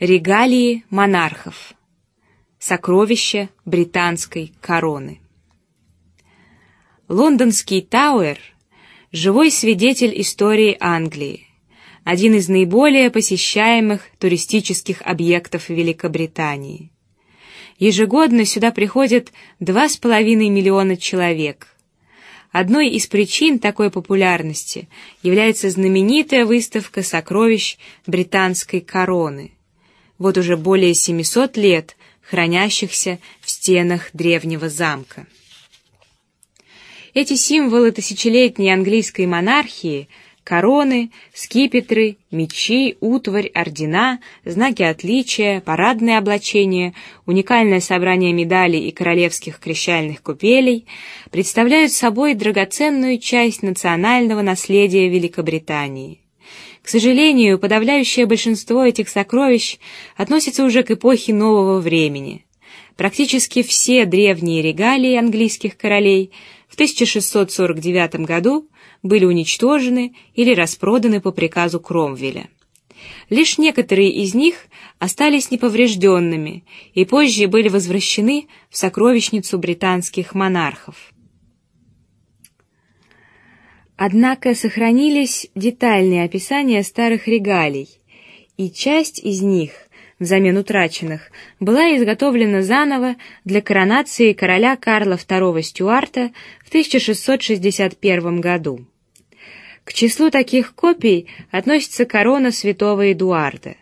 Регалии монархов. Сокровища британской короны. Лондонский Тауэр – живой свидетель истории Англии, один из наиболее посещаемых туристических объектов Великобритании. Ежегодно сюда приходят два с половиной миллиона человек. Одной из причин такой популярности является знаменитая выставка сокровищ британской короны – вот уже более 700 лет хранящихся в стенах древнего замка. Эти символы тысячелетней английской монархии — короны, скипетры, мечи, утварь, ордена, знаки отличия, парадные облачения, уникальное собрание медалей и королевских крещальных купелей — представляют собой драгоценную часть национального наследия Великобритании. К сожалению, подавляющее большинство этих сокровищ относится уже к эпохе нового времени. Практически все древние регалии английских королей в 1649 году были уничтожены или распроданы по приказу Кромвеля. Лишь некоторые из них остались неповрежденными и позже были возвращены в сокровищницу британских монархов. Однако сохранились детальные описания старых регалий, и часть из них, взамен утраченных, была изготовлена заново для коронации короля Карла II Стюарта в 1661 году. К числу таких копий относится корона святого Эдуарда.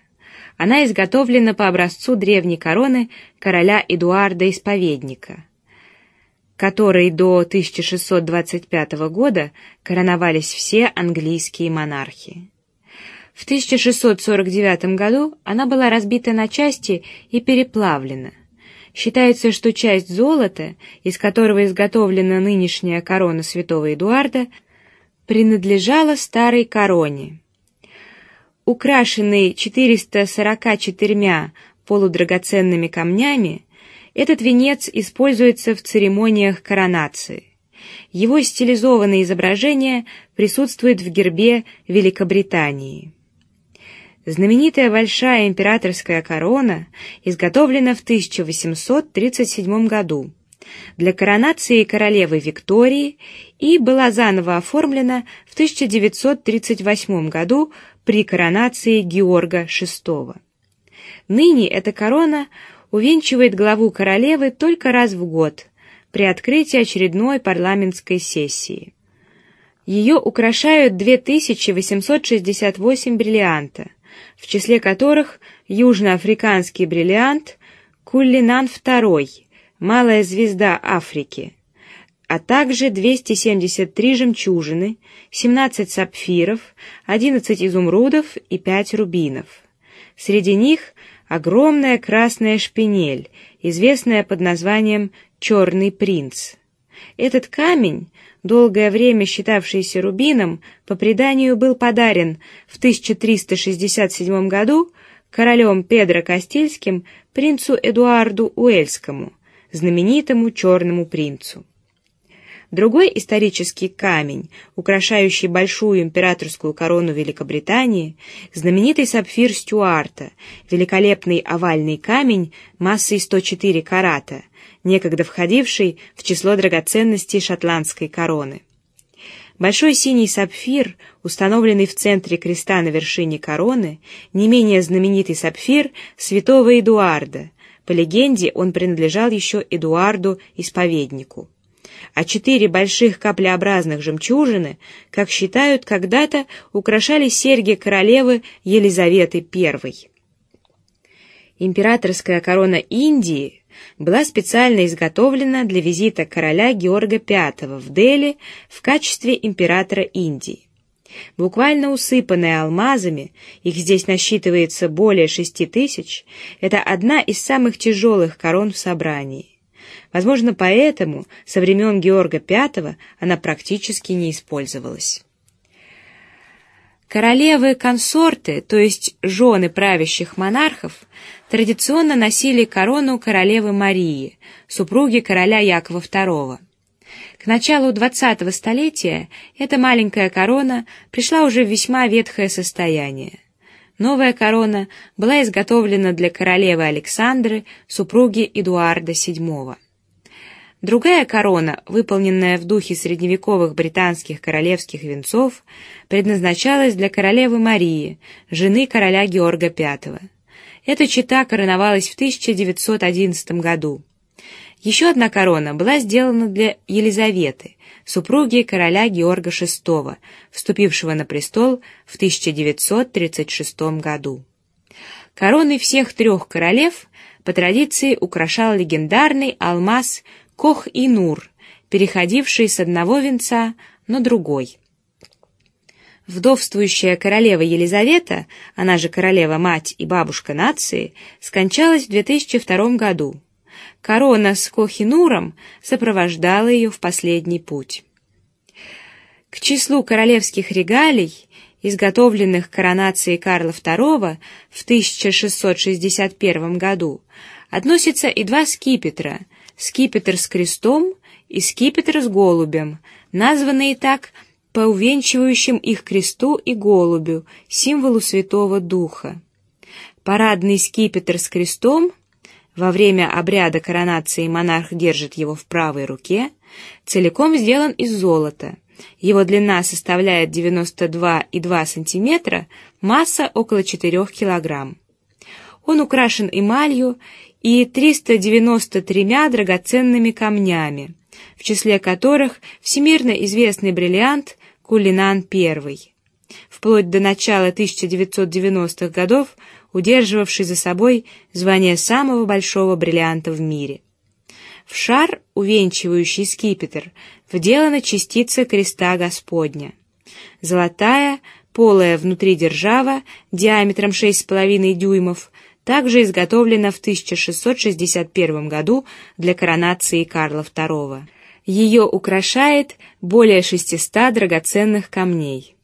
Она изготовлена по образцу древней короны короля Эдуарда Исповедника которой до 1625 года короновались все английские монархи. В 1649 году она была разбита на части и переплавлена. Считается, что часть золота, из которого изготовлена нынешняя корона святого Эдуарда, принадлежала старой короне. Украшенный 444 полудрагоценными камнями, этот венец используется в церемониях коронации. Его стилизованное изображение присутствует в гербе Великобритании. Знаменитая большая императорская корона изготовлена в 1837 году для коронации королевы Виктории и была заново оформлена в 1938 году при коронации Георга VI. Ныне эта корона увенчивает главу королевы только раз в год при открытии очередной парламентской сессии. Ее украшают 2868 бриллианта, в числе которых южноафриканский бриллиант Куллинан II, малая звезда Африки, а также 273 жемчужины, 17 сапфиров, 11 изумрудов и 5 рубинов. Среди них огромная красная шпинель, известная под названием «Черный принц». Этот камень, долгое время считавшийся рубином, по преданию был подарен в 1367 году королем Педро Кастильским принцу Эдуарду Уэльскому, знаменитому черному принцу. Другой исторический камень, украшающий большую императорскую корону Великобритании, знаменитый сапфир Стюарта, великолепный овальный камень массой 104 карата, некогда входивший в число драгоценностей шотландской короны. Большой синий сапфир, установленный в центре креста на вершине короны, не менее знаменитый сапфир святого Эдуарда. По легенде, он принадлежал еще Эдуарду Исповеднику а четыре больших каплеобразных жемчужины, как считают, когда-то украшали серьги королевы Елизаветы I. Императорская корона Индии была специально изготовлена для визита короля Георга V в Дели в качестве императора Индии. Буквально усыпанная алмазами, их здесь насчитывается более шести тысяч, это одна из самых тяжелых корон в собрании. Возможно, поэтому со времен Георга V она практически не использовалась. Королевы-консорты, то есть жены правящих монархов, традиционно носили корону королевы Марии, супруги короля Якова II. К началу XX столетия эта маленькая корона пришла уже в весьма ветхое состояние. Новая корона была изготовлена для королевы Александры, супруги Эдуарда VII. Другая корона, выполненная в духе средневековых британских королевских венцов, предназначалась для королевы Марии, жены короля Георга V. Эта чета короновалась в 1911 году. Еще одна корона была сделана для Елизаветы, супруги короля Георга VI, вступившего на престол в 1936 году. Короны всех трех королев по традиции украшал легендарный алмаз Кох и Нур, переходивший с одного венца на другой. Вдовствующая королева Елизавета, она же королева-мать и бабушка нации, скончалась в 2002 году. Корона с Кохинуром сопровождала ее в последний путь. К числу королевских регалий, изготовленных коронацией Карла II в 1661 году, относятся и два скипетра — скипетр с крестом и скипетр с голубем, названные так по увенчивающим их кресту и голубю, символу Святого Духа. Парадный скипетр с крестом во время обряда коронации монарх держит его в правой руке, целиком сделан из золота. Его длина составляет 92,2 сантиметра, масса около 4 килограмм. Он украшен эмалью и 393 драгоценными камнями, в числе которых всемирно известный бриллиант Кулинан I, вплоть до начала 1990-х годов удерживавший за собой звание самого большого бриллианта в мире. В шар, увенчивающий скипетр, вделана частица креста Господня. Золотая, полая внутри держава диаметром 6,5 дюймов также изготовлена в 1661 году для коронации Карла II. Ее украшает более 600 драгоценных камней.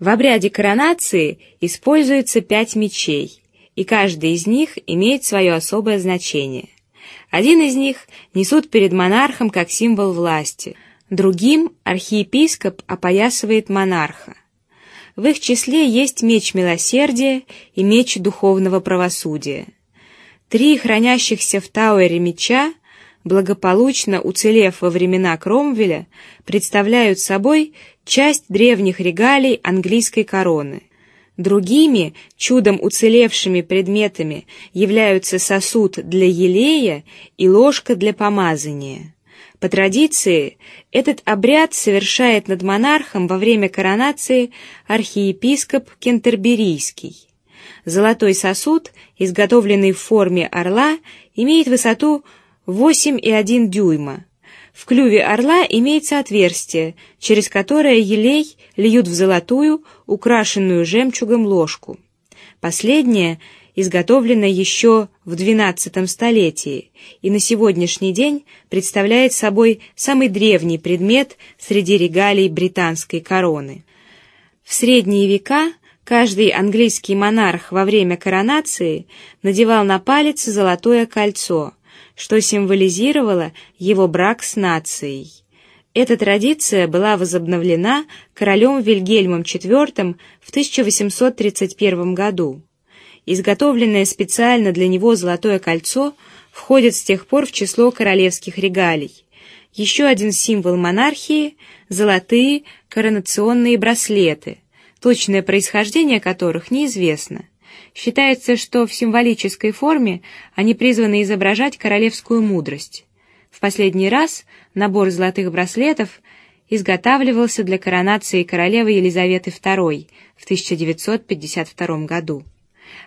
В обряде коронации используется пять мечей, и каждый из них имеет свое особое значение. Один из них несут перед монархом как символ власти, другим архиепископ опоясывает монарха. В их числе есть меч милосердия и меч духовного правосудия. Три хранящихся в Тауэре меча, благополучно уцелев во времена Кромвеля, представляют собой часть древних регалий английской короны. Другими чудом уцелевшими предметами являются сосуд для елея и ложка для помазания. По традиции, этот обряд совершает над монархом во время коронации архиепископ Кентерберийский. Золотой сосуд, изготовленный в форме орла, имеет высоту 8,1 дюйма. В клюве орла имеется отверстие, через которое елей льют в золотую, украшенную жемчугом ложку. Последняя изготовлена еще в XII столетии и на сегодняшний день представляет собой самый древний предмет среди регалий британской короны. В средние века каждый английский монарх во время коронации надевал на палец золотое кольцо, что символизировало его брак с нацией. Эта традиция была возобновлена королем Вильгельмом IV в 1831 году. Изготовленное специально для него золотое кольцо входит с тех пор в число королевских регалий. Еще один символ монархии – золотые коронационные браслеты, точное происхождение которых неизвестно. Считается, что в символической форме они призваны изображать королевскую мудрость. В последний раз набор золотых браслетов изготавливался для коронации королевы Елизаветы II в 1952 году.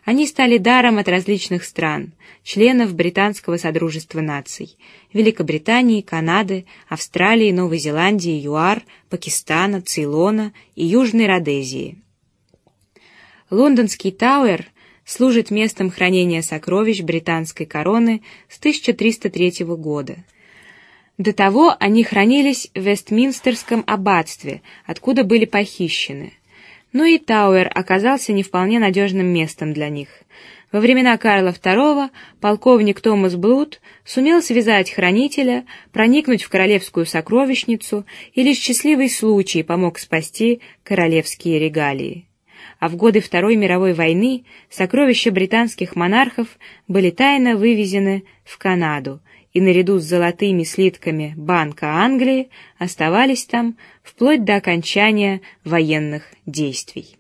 Они стали даром от различных стран, членов британского содружества наций: Великобритании, Канады, Австралии, Новой Зеландии, ЮАР, Пакистана, Цейлона и Южной Родезии. Лондонский Тауэр служит местом хранения сокровищ британской короны с 1303 года. До того они хранились в Вестминстерском аббатстве, откуда были похищены но и Тауэр оказался не вполне надежным местом для них. Во времена Карла II полковник Томас Блуд сумел связать хранителя, проникнуть в королевскую сокровищницу и лишь счастливый случай помог спасти королевские регалии. а в годы Второй мировой войны сокровища британских монархов были тайно вывезены в Канаду и наряду с золотыми слитками Банка Англии оставались там вплоть до окончания военных действий.